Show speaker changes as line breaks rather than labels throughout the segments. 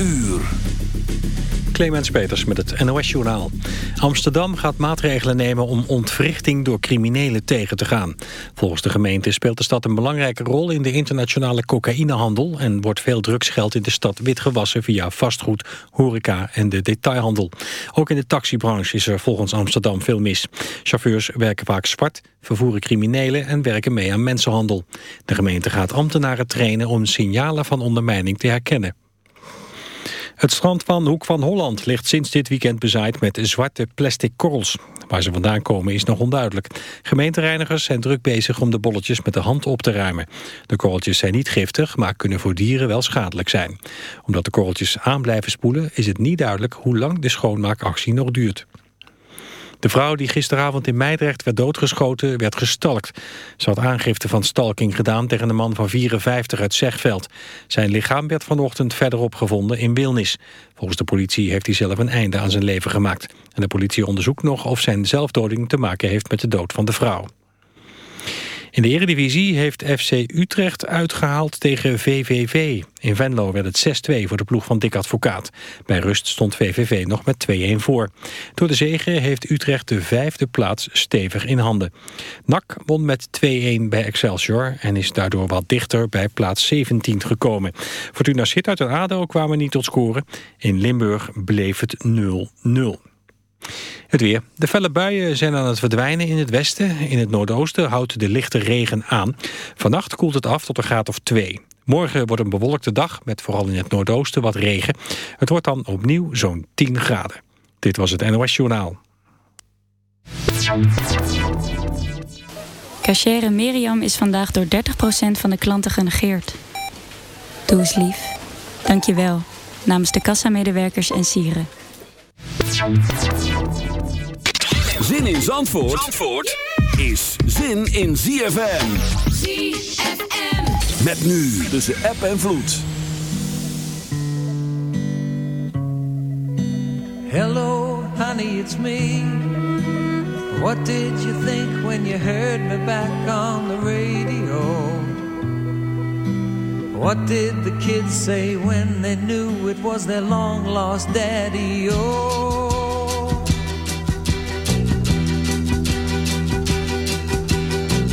uur. Clemens Peters met het NOS-journaal. Amsterdam gaat maatregelen nemen om ontwrichting door criminelen tegen te gaan. Volgens de gemeente speelt de stad een belangrijke rol in de internationale cocaïnehandel... en wordt veel drugsgeld in de stad witgewassen via vastgoed, horeca en de detailhandel. Ook in de taxibranche is er volgens Amsterdam veel mis. Chauffeurs werken vaak zwart, vervoeren criminelen en werken mee aan mensenhandel. De gemeente gaat ambtenaren trainen om signalen van ondermijning te herkennen. Het strand van Hoek van Holland ligt sinds dit weekend bezaaid met zwarte plastic korrels. Waar ze vandaan komen is nog onduidelijk. Gemeentereinigers zijn druk bezig om de bolletjes met de hand op te ruimen. De korreltjes zijn niet giftig, maar kunnen voor dieren wel schadelijk zijn. Omdat de korreltjes aan blijven spoelen is het niet duidelijk hoe lang de schoonmaakactie nog duurt. De vrouw die gisteravond in Meidrecht werd doodgeschoten werd gestalkt. Ze had aangifte van stalking gedaan tegen een man van 54 uit Zegveld. Zijn lichaam werd vanochtend verderop gevonden in Wilnis. Volgens de politie heeft hij zelf een einde aan zijn leven gemaakt. En de politie onderzoekt nog of zijn zelfdoding te maken heeft met de dood van de vrouw. In de Eredivisie heeft FC Utrecht uitgehaald tegen VVV. In Venlo werd het 6-2 voor de ploeg van Dick Advocaat. Bij rust stond VVV nog met 2-1 voor. Door de zege heeft Utrecht de vijfde plaats stevig in handen. NAC won met 2-1 bij Excelsior en is daardoor wat dichter bij plaats 17 gekomen. Fortuna Sittard en ADO kwamen niet tot scoren. In Limburg bleef het 0-0. Het weer. De felle buien zijn aan het verdwijnen in het westen. In het noordoosten houdt de lichte regen aan. Vannacht koelt het af tot een graad of 2. Morgen wordt een bewolkte dag met vooral in het noordoosten wat regen. Het wordt dan opnieuw zo'n 10 graden. Dit was het NOS Journaal.
Cachere Miriam is vandaag door 30% van de klanten genegeerd. Doe eens lief. Dank je wel. Namens de kassamedewerkers en sieren.
Zin in Zandvoort, Zandvoort is zin in ZFM. ZFM. Met nu tussen app en vloed.
Hello, honey, it's me. What did you think when you heard me back on the radio? What did the kids say when they knew it was their long lost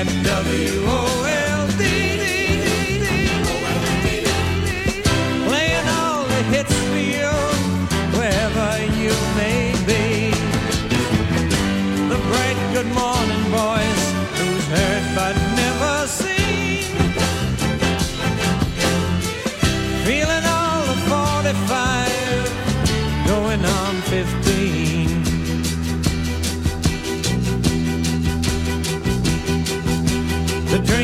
at WOLD. Playing all the hits for you, wherever you may be. The bright good morning voice who's heard but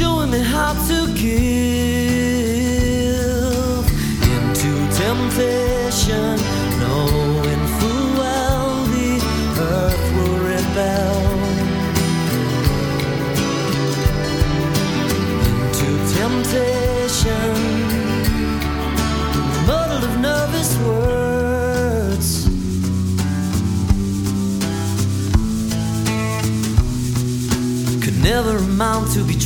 Showing me how to give. into temptation, knowing full well the earth will rebel into temptation, muddle of nervous words. Could never amount to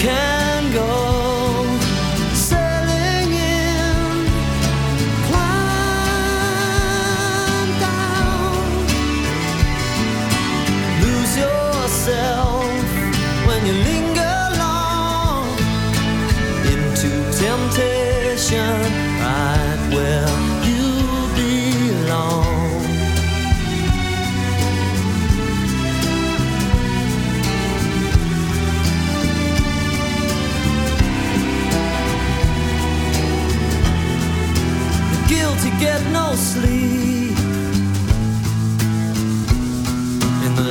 Can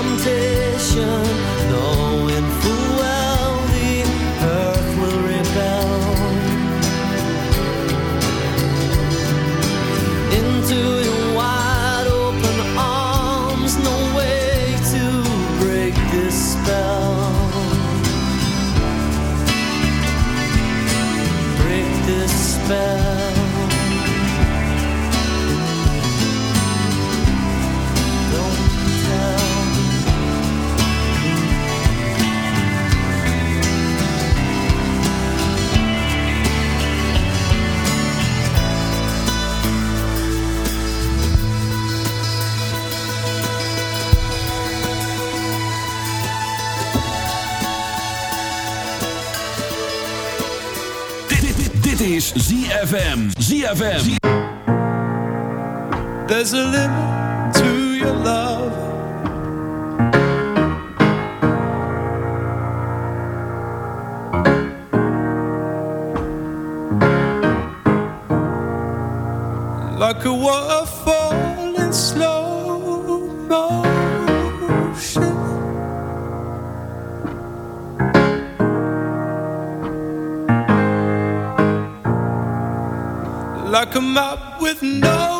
temptation. No.
ZFM. ZFM.
There's a limit to your love. Like a waterfall. I come up with no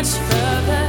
much further.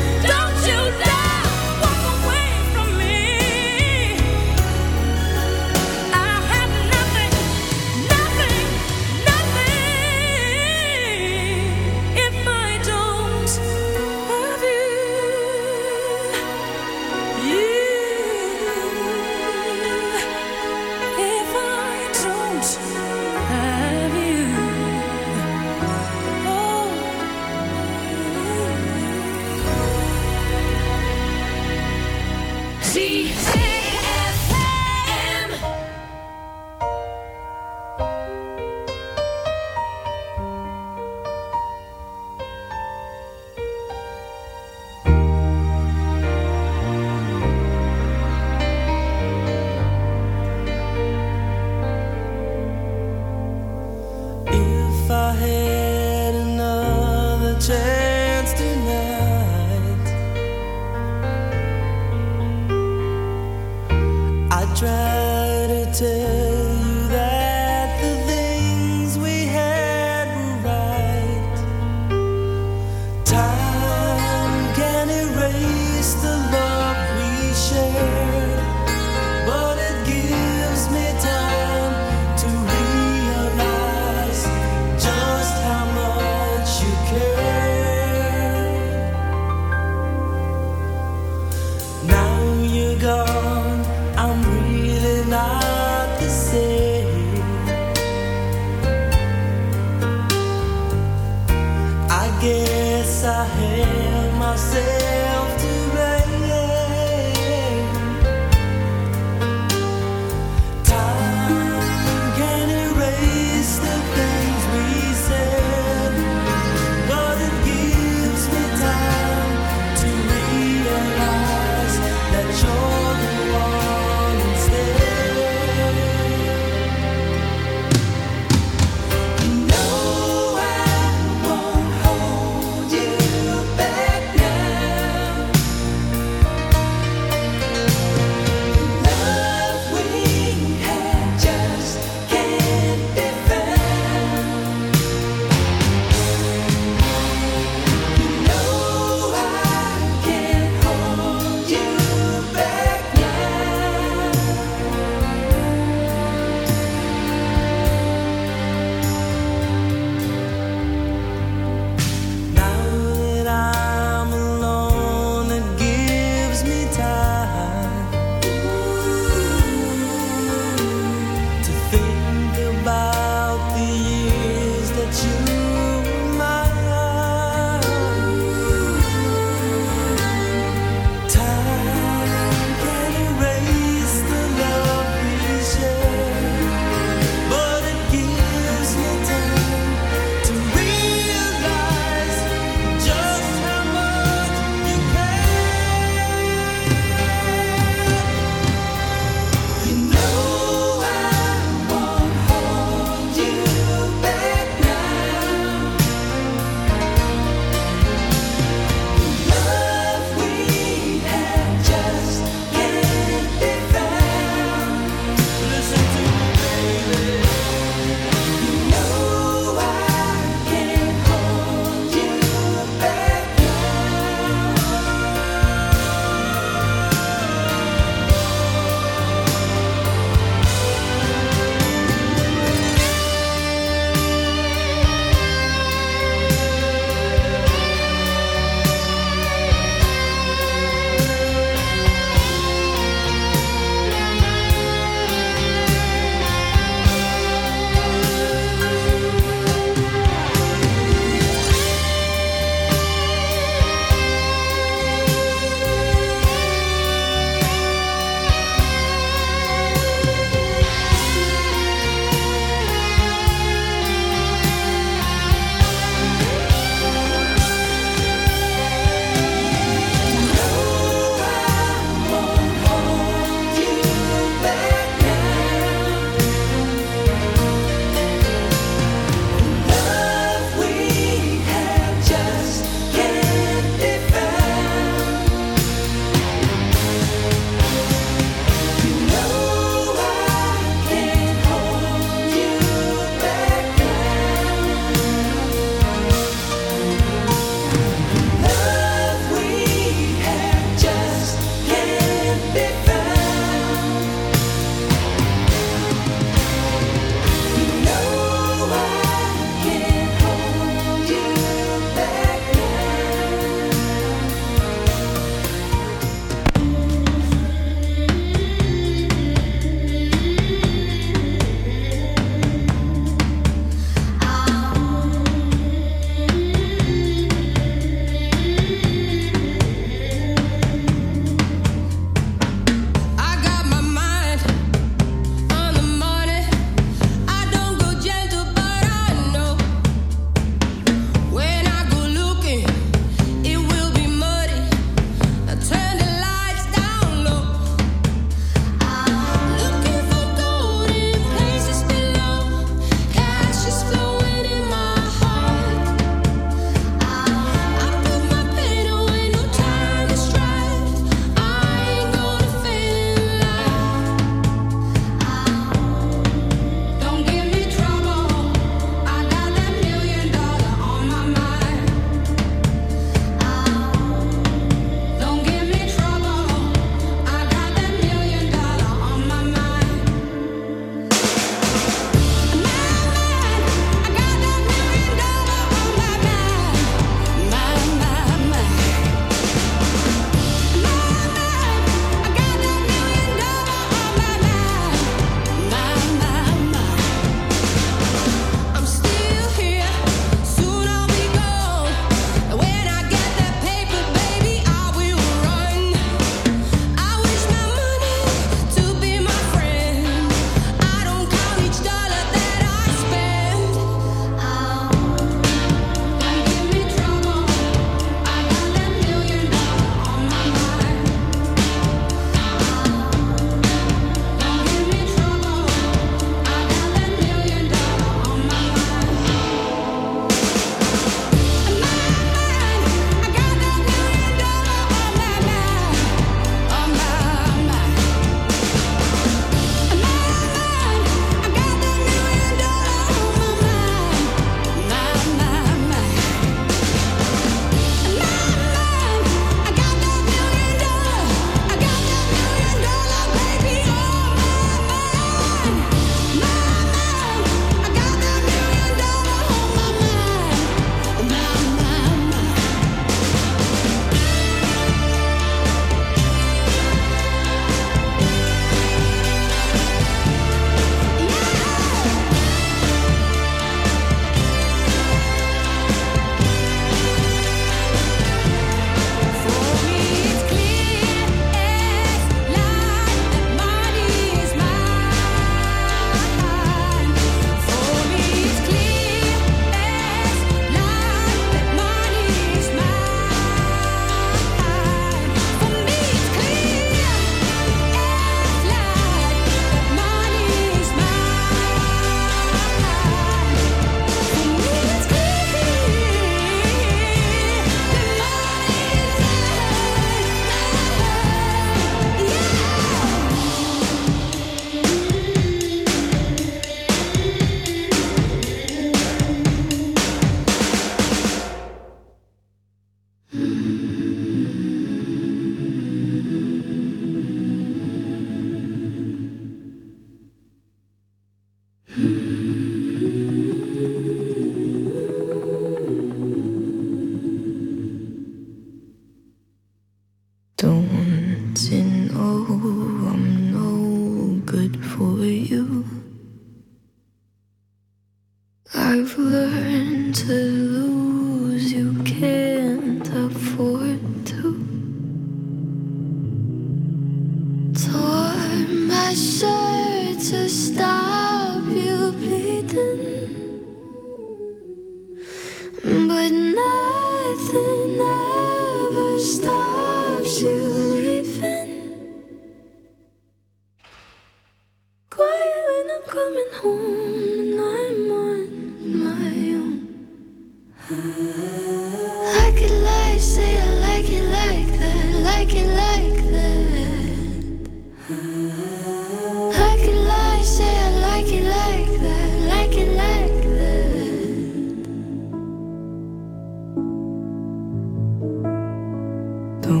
从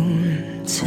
此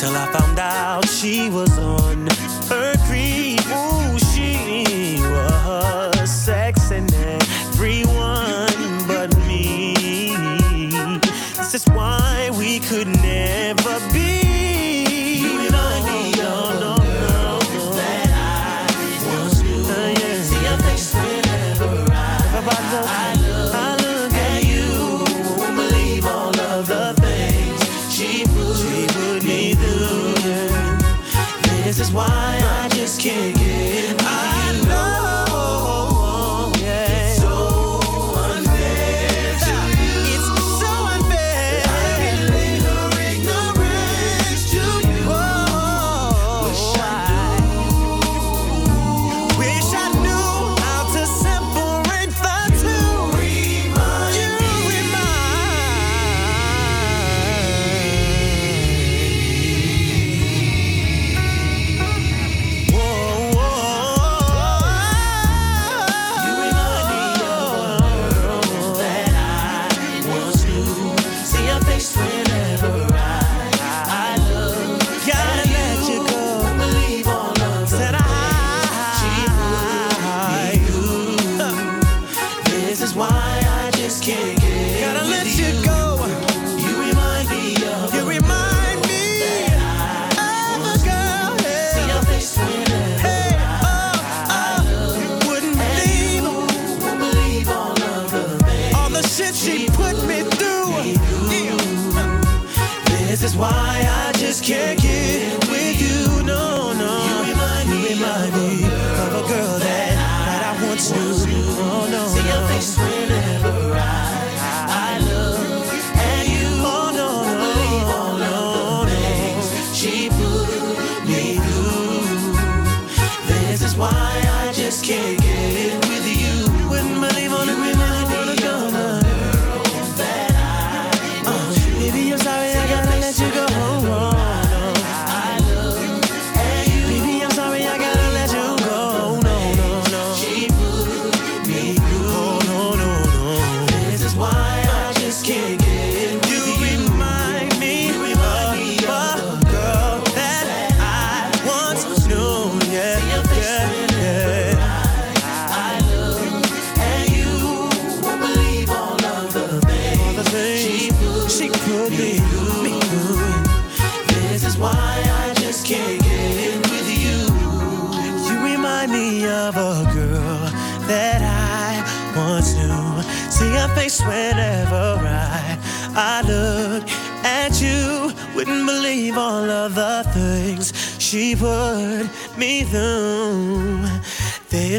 Till I found out she was on her creep. Ooh,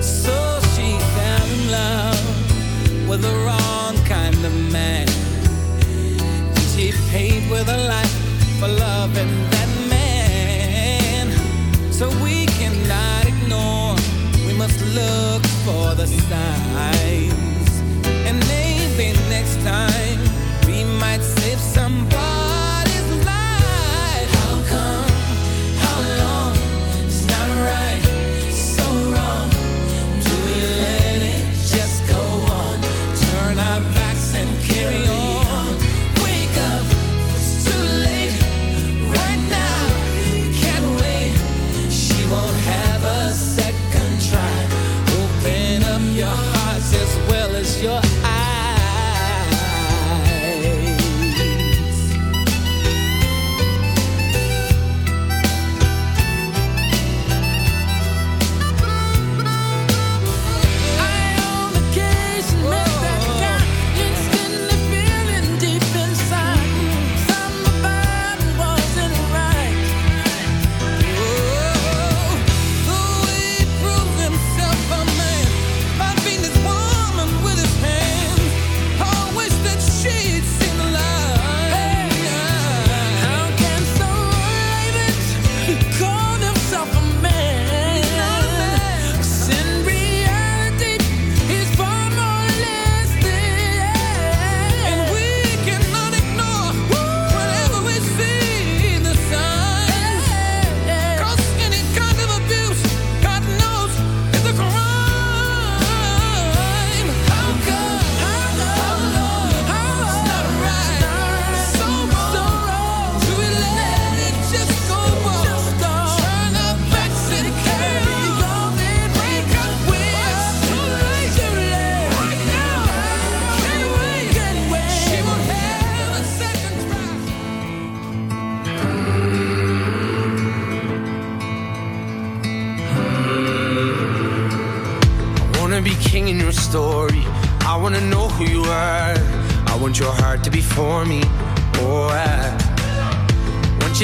So she fell in love with the wrong kind of man. And she
paid with her life for loving that man. So we cannot ignore, we must look for the signs. And maybe next time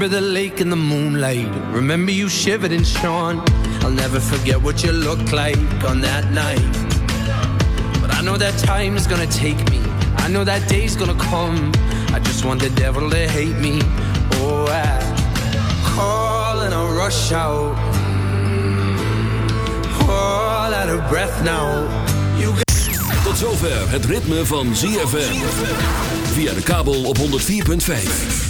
Remember the lake in the moonlight. Remember you shivered and shone. I'll never forget what you looked like on that night. But I know that time is gonna take me. I know that day's gonna come. I just want the devil to hate me. Oh, I call and I rush out. All out of breath now. You got
Tot zover het ritme van ZFM. Via de kabel op 104.5.